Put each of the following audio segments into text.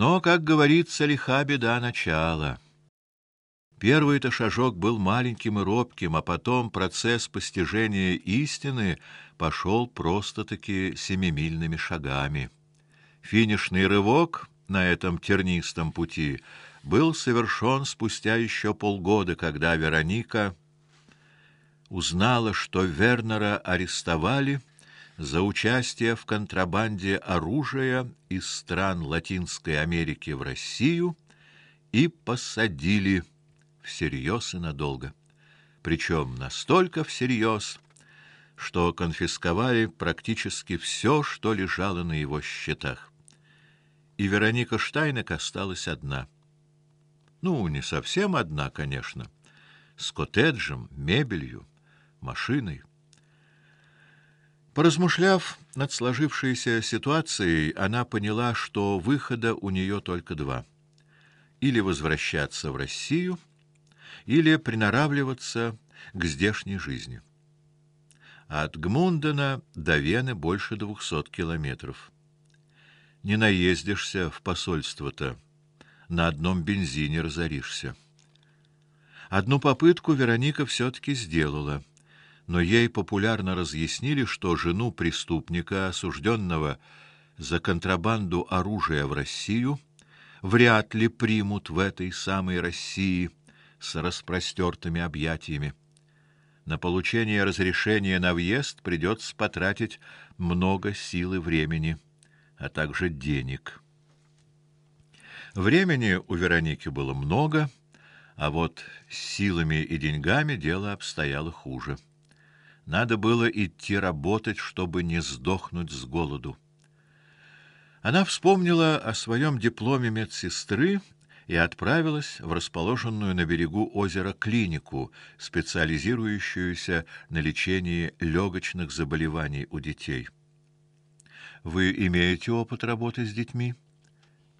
Но, как говорится, лиха беда начала. Первый-то шажок был маленьким и робким, а потом процесс постижения истины пошел просто-таки семимильными шагами. Финишный рывок на этом тернистом пути был совершен спустя еще полгода, когда Вероника узнала, что Вернера арестовали за участие в контрабанде оружия из стран Латинской Америки в Россию и посадили всерьез и надолго. Причем настолько всерьез, что конфисковали практически все, что лежало на его счетах. И Вероника Штайнек осталась одна. Ну, не совсем одна, конечно, с коттеджем, мебелью, машиной. Поразмышляв над сложившейся ситуацией, она поняла, что выхода у нее только два: или возвращаться в Россию, или приноравливаться к здешней жизни. От Гмундена до Вены больше двухсот километров. Не наездишься в посольство-то, на одном бензине разоришься. Одну попытку Вероника все таки сделала но ей популярно разъяснили, что жену преступника, осужденного за контрабанду оружия в Россию, вряд ли примут в этой самой России с распростертыми объятиями. На получение разрешения на въезд придется потратить много сил и времени, а также денег. Времени у Вероники было много, а вот с силами и деньгами дело обстояло хуже. Надо было идти работать, чтобы не сдохнуть с голоду. Она вспомнила о своем дипломе медсестры и отправилась в расположенную на берегу озера клинику, специализирующуюся на лечении легочных заболеваний у детей. Вы имеете опыт работы с детьми?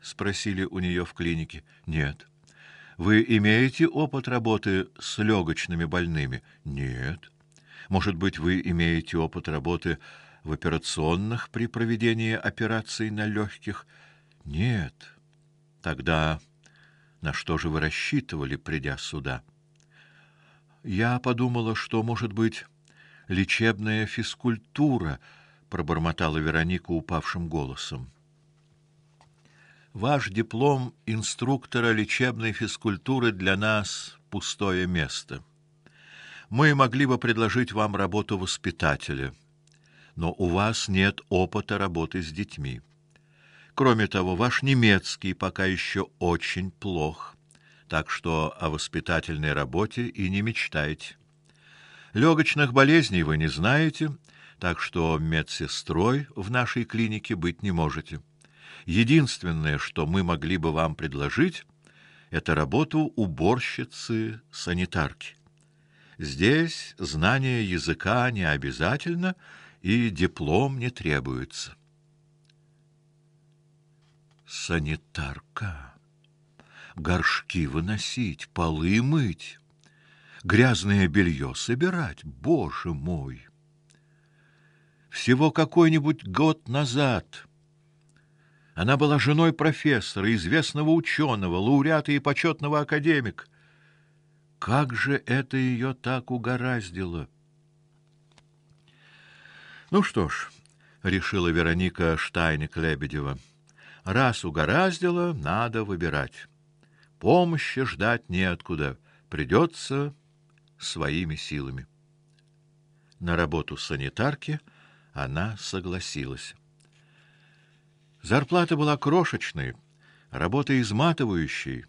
спросили у нее в клинике. Нет. Вы имеете опыт работы с легочными больными? Нет. Может быть, вы имеете опыт работы в операционных при проведении операций на легких? Нет. Тогда на что же вы рассчитывали, придя сюда? Я подумала, что, может быть, лечебная физкультура, пробормотала Вероника упавшим голосом. Ваш диплом инструктора лечебной физкультуры для нас пустое место мы могли бы предложить вам работу воспитателя, но у вас нет опыта работы с детьми. Кроме того, ваш немецкий пока еще очень плох, так что о воспитательной работе и не мечтайте. Легочных болезней вы не знаете, так что медсестрой в нашей клинике быть не можете. Единственное, что мы могли бы вам предложить, это работу уборщицы-санитарки. Здесь знание языка не обязательно и диплом не требуется. Санитарка. Горшки выносить, полы мыть, грязное белье собирать, боже мой. Всего какой-нибудь год назад она была женой профессора, известного ученого, лауреата и почетного академика. Как же это ее так угораздило? Ну что ж, решила Вероника Штайник-Лебедева. Раз угораздило, надо выбирать. Помощи ждать неоткуда, придется своими силами. На работу санитарки она согласилась. Зарплата была крошечной, работа изматывающей,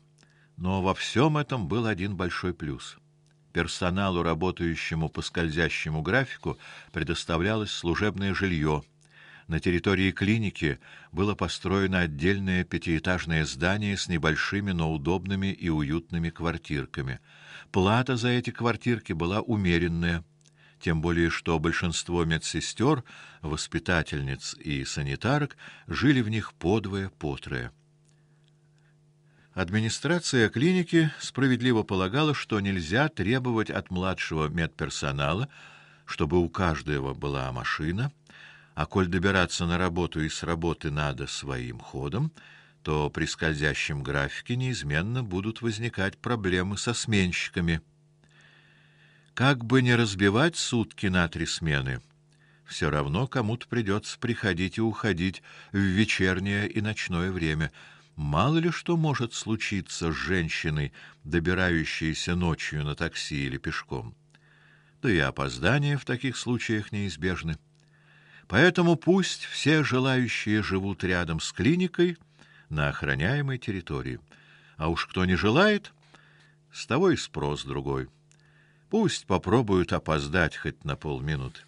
но во всем этом был один большой плюс. Персоналу, работающему по скользящему графику, предоставлялось служебное жилье. На территории клиники было построено отдельное пятиэтажное здание с небольшими, но удобными и уютными квартирками. Плата за эти квартирки была умеренная, тем более что большинство медсестер, воспитательниц и санитарок жили в них подвое-потрое. Администрация клиники справедливо полагала, что нельзя требовать от младшего медперсонала, чтобы у каждого была машина, а коль добираться на работу и с работы надо своим ходом, то при скользящем графике неизменно будут возникать проблемы со сменщиками. Как бы не разбивать сутки на три смены, все равно кому-то придется приходить и уходить в вечернее и ночное время. Мало ли что может случиться с женщиной, добирающейся ночью на такси или пешком. Да и опоздания в таких случаях неизбежны. Поэтому пусть все желающие живут рядом с клиникой на охраняемой территории. А уж кто не желает, с того и спрос другой. Пусть попробуют опоздать хоть на полминуты.